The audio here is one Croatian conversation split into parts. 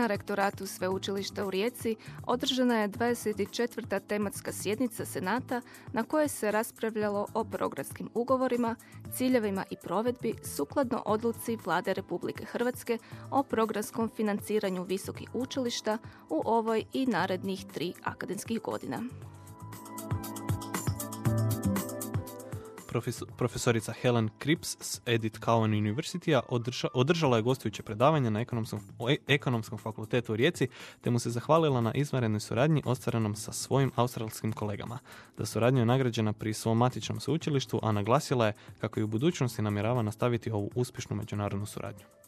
Na rektoratu Sveučilišta u Rijeci održana je 24. tematska sjednica Senata na kojoj se raspravljalo o programskim ugovorima, ciljevima i provedbi sukladno odluci Vlade Republike Hrvatske o programskom financiranju visokih učilišta u ovoj i narednih tri akademskih godina. Profesorica Helen Krips s Edith Cowan University održala je gostujuće predavanje na ekonomskom, e, ekonomskom fakultetu u Rijeci, te mu se zahvalila na izvanrednoj suradnji ostvarenom sa svojim australskim kolegama. Da suradnja je nagrađena pri svom matičnom sveučilištu, a naglasila je kako i u budućnosti namjerava nastaviti ovu uspješnu međunarodnu suradnju.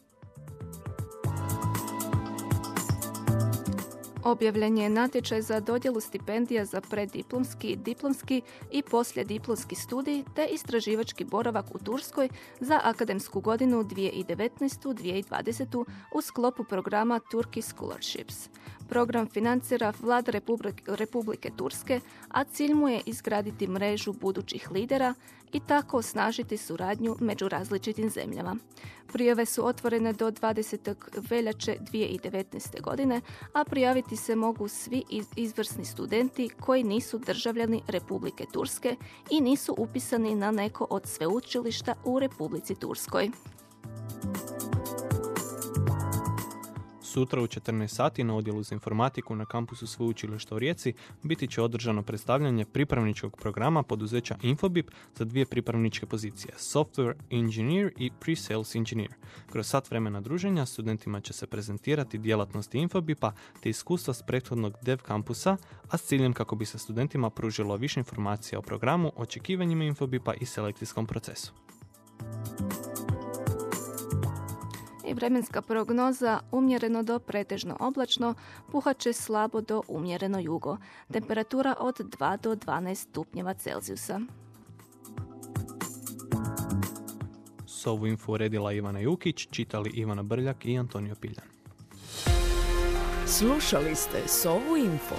Objavljen je natječaj za dodjelu stipendija za preddiplomski, diplomski i poslijediplomski studij te istraživački boravak u Turskoj za akademsku godinu 2019-2020 u sklopu programa Turkey Scholarships. Program financira vlada Republike Turske, a cilj mu je izgraditi mrežu budućih lidera i tako osnažiti suradnju među različitim zemljama. Prijave su otvorene do 20. veljače 2019. godine, a prijaviti se mogu svi izvrsni studenti koji nisu državljani Republike Turske i nisu upisani na neko od sveučilišta u Republici Turskoj. Sutra u 14 sati na odjelu za informatiku na kampusu sveučilišta u Rijeci biti će održano predstavljanje pripravničkog programa poduzeća Infobip za dvije pripravničke pozicije, Software Engineer i Pre-Sales Engineer. Kroz sat vremena druženja studentima će se prezentirati djelatnosti Infobipa te iskustva s prethodnog dev kampusa, a s ciljem kako bi se studentima pružilo više informacija o programu, očekivanjima Infobipa i selekcijskom procesu vremenska prognoza umjereno do pretežno oblačno, puhaće slabo do umjereno jugo. Temperatura od 2 do 12 stupnjeva Celzijusa. S ovu info uredila Ivana Jukić, čitali Ivana Brljak i Antonio Piljan. Slušali ste Sovu info.